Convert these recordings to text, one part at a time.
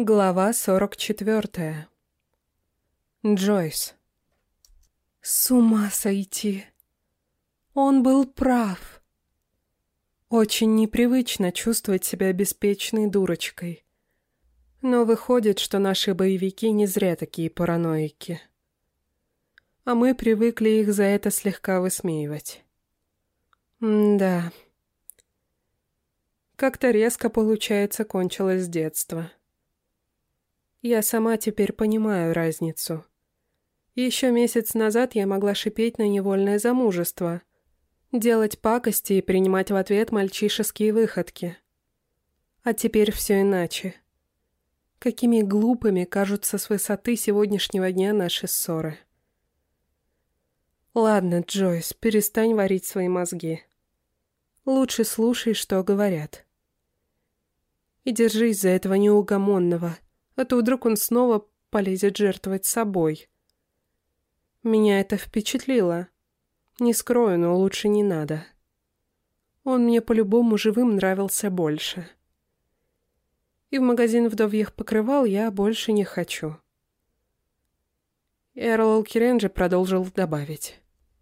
Глава 44. Джойс. С ума сойти. Он был прав. Очень непривычно чувствовать себя беспечной дурочкой. Но выходит, что наши боевики не зря такие параноики. А мы привыкли их за это слегка высмеивать. М-да. Как-то резко, получается, кончилось детство. Я сама теперь понимаю разницу. Еще месяц назад я могла шипеть на невольное замужество, делать пакости и принимать в ответ мальчишеские выходки. А теперь все иначе. Какими глупыми кажутся с высоты сегодняшнего дня наши ссоры. Ладно, Джойс, перестань варить свои мозги. Лучше слушай, что говорят. И держись за этого неугомонного – а то вдруг он снова полезет жертвовать собой. Меня это впечатлило. Не скрою, но лучше не надо. Он мне по-любому живым нравился больше. И в магазин вдовьих покрывал я больше не хочу. Эрл Киренджи продолжил добавить.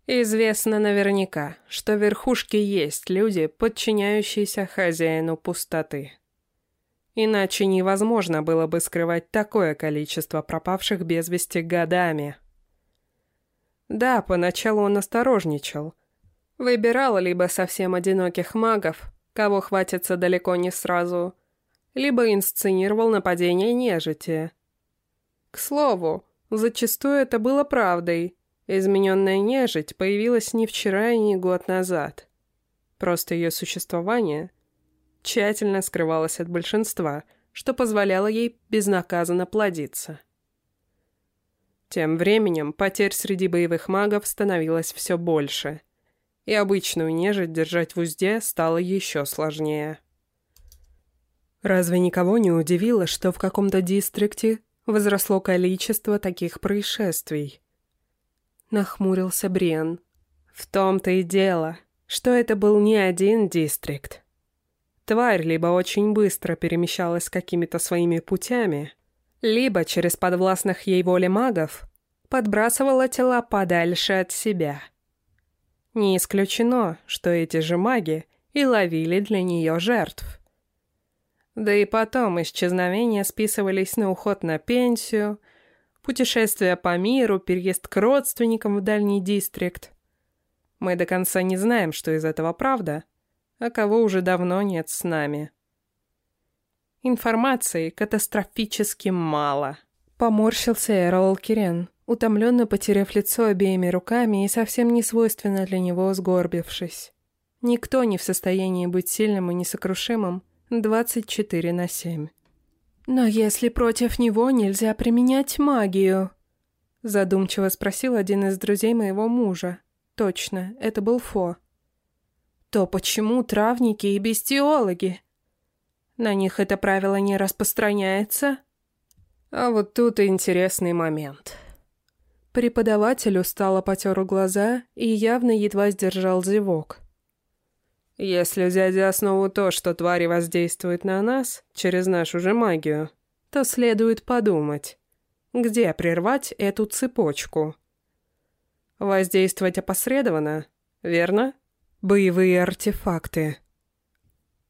Известно наверняка, что в верхушке есть люди, подчиняющиеся хозяину пустоты. Иначе невозможно было бы скрывать такое количество пропавших без вести годами. Да, поначалу он осторожничал. Выбирал либо совсем одиноких магов, кого хватится далеко не сразу, либо инсценировал нападение нежити. К слову, зачастую это было правдой. Измененная нежить появилась не вчера и не год назад. Просто ее существование тщательно скрывалась от большинства, что позволяло ей безнаказанно плодиться. Тем временем потерь среди боевых магов становилось все больше, и обычную нежить держать в узде стало еще сложнее. Разве никого не удивило, что в каком-то дистрикте возросло количество таких происшествий? Нахмурился Бриан. В том-то и дело, что это был не один дистрикт. Тварь либо очень быстро перемещалась какими-то своими путями, либо через подвластных ей воле магов подбрасывала тела подальше от себя. Не исключено, что эти же маги и ловили для нее жертв. Да и потом исчезновения списывались на уход на пенсию, путешествия по миру, переезд к родственникам в дальний дистрикт. Мы до конца не знаем, что из этого правда – а кого уже давно нет с нами. Информации катастрофически мало. Поморщился Эрол Кирен, утомленно потеряв лицо обеими руками и совсем не свойственно для него сгорбившись. Никто не в состоянии быть сильным и несокрушимым 24 на 7. «Но если против него нельзя применять магию?» Задумчиво спросил один из друзей моего мужа. Точно, это был Фо то почему травники и бестиологи? На них это правило не распространяется? А вот тут и интересный момент. Преподаватель устало потер глаза и явно едва сдержал зевок. Если взять за основу то, что твари воздействуют на нас через нашу же магию, то следует подумать, где прервать эту цепочку. Воздействовать опосредованно, верно? Боевые артефакты.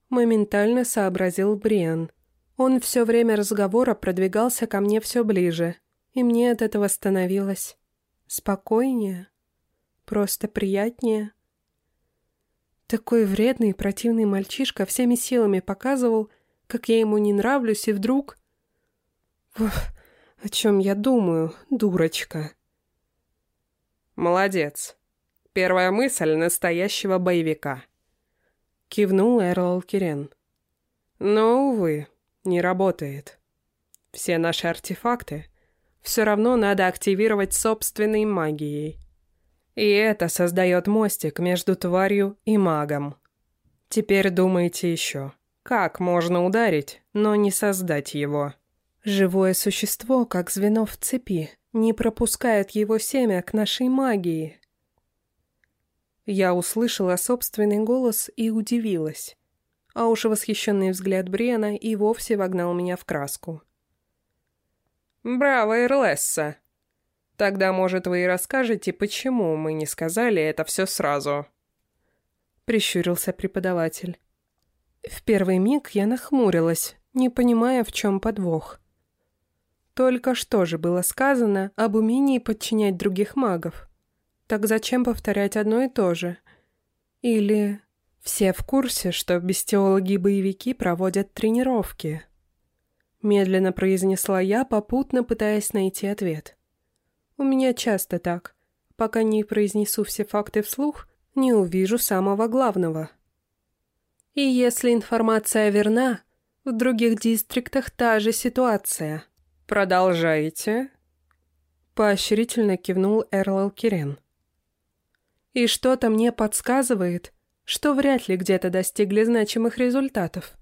Моментально сообразил Бриан. Он все время разговора продвигался ко мне все ближе, и мне от этого становилось спокойнее, просто приятнее. Такой вредный и противный мальчишка всеми силами показывал, как я ему не нравлюсь, и вдруг... Уф, о чем я думаю, дурочка. «Молодец», Первая мысль настоящего боевика. Кивнул Эрл Кирен. Но, увы, не работает. Все наши артефакты все равно надо активировать собственной магией. И это создает мостик между тварью и магом. Теперь думайте еще, как можно ударить, но не создать его. Живое существо, как звено в цепи, не пропускает его семя к нашей магии. Я услышала собственный голос и удивилась. А уж восхищенный взгляд Бриана и вовсе вогнал меня в краску. Браво, Ирлесса. Тогда, может, вы и расскажете, почему мы не сказали это все сразу?» Прищурился преподаватель. В первый миг я нахмурилась, не понимая, в чем подвох. Только что же было сказано об умении подчинять других магов. Так зачем повторять одно и то же? Или все в курсе, что бестиологи-боевики проводят тренировки? Медленно произнесла я, попутно пытаясь найти ответ. У меня часто так. Пока не произнесу все факты вслух, не увижу самого главного. И если информация верна, в других дистриктах та же ситуация. Продолжайте. Поощрительно кивнул Эрлал Кирен. И что-то мне подсказывает, что вряд ли где-то достигли значимых результатов.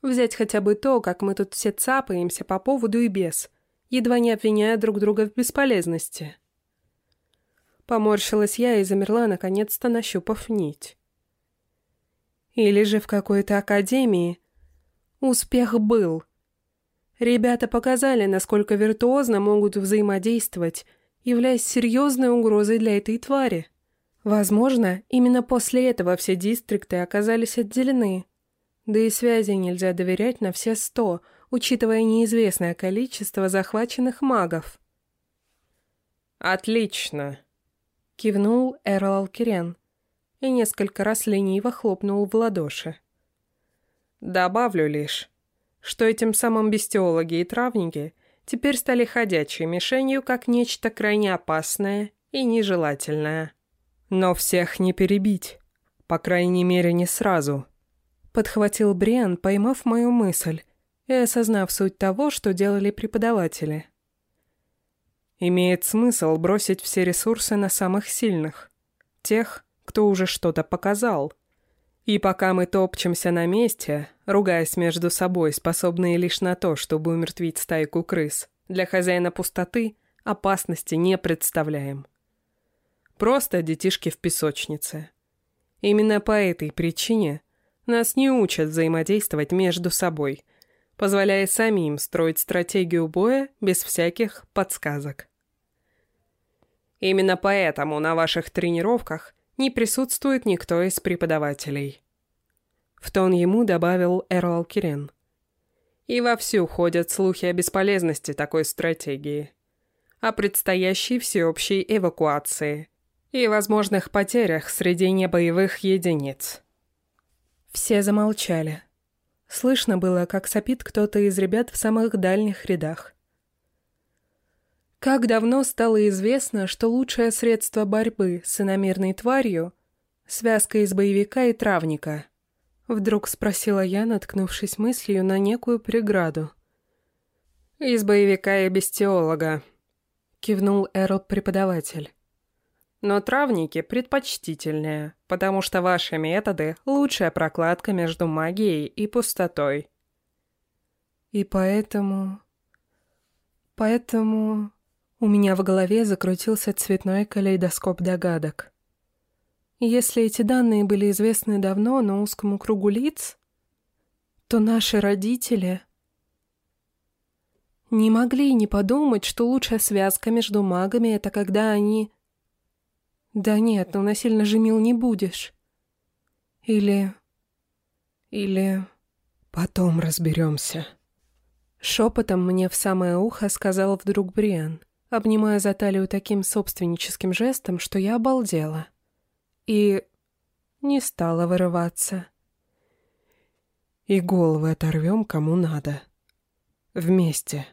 Взять хотя бы то, как мы тут все цапаемся по поводу и без, едва не обвиняя друг друга в бесполезности. Поморщилась я и замерла, наконец-то нащупав нить. Или же в какой-то академии успех был. Ребята показали, насколько виртуозно могут взаимодействовать, являясь серьезной угрозой для этой твари. Возможно, именно после этого все дистрикты оказались отделены. Да и связи нельзя доверять на все сто, учитывая неизвестное количество захваченных магов. «Отлично!» — кивнул Эрл Алкирен и несколько раз лениво хлопнул в ладоши. «Добавлю лишь, что этим самым бестиологи и травники теперь стали ходячей мишенью как нечто крайне опасное и нежелательное». Но всех не перебить. По крайней мере, не сразу. Подхватил Бриан, поймав мою мысль и осознав суть того, что делали преподаватели. Имеет смысл бросить все ресурсы на самых сильных. Тех, кто уже что-то показал. И пока мы топчемся на месте, ругаясь между собой, способные лишь на то, чтобы умертвить стайку крыс, для хозяина пустоты опасности не представляем. Просто детишки в песочнице. Именно по этой причине нас не учат взаимодействовать между собой, позволяя самим строить стратегию боя без всяких подсказок. Именно поэтому на ваших тренировках не присутствует никто из преподавателей. В тон ему добавил Эрл Кирен. И вовсю ходят слухи о бесполезности такой стратегии, о предстоящей всеобщей эвакуации – и возможных потерях среди небоевых единиц. Все замолчали. Слышно было, как сопит кто-то из ребят в самых дальних рядах. Как давно стало известно, что лучшее средство борьбы с иномерной тварью — связка из боевика и травника? Вдруг спросила я, наткнувшись мыслью на некую преграду. «Из боевика и бестиолога», — кивнул Эрл-преподаватель. Но травники предпочтительнее, потому что ваши методы — лучшая прокладка между магией и пустотой. И поэтому... Поэтому... У меня в голове закрутился цветной калейдоскоп догадок. Если эти данные были известны давно, но узкому кругу лиц, то наши родители не могли не подумать, что лучшая связка между магами — это когда они да нет, ну насильно же мил не будешь. Или... Или... Потом разберемся. Шепотом мне в самое ухо сказал вдруг Бриан, обнимая за талию таким собственническим жестом, что я обалдела. И не стала вырываться. И головы оторвем кому надо. Вместе.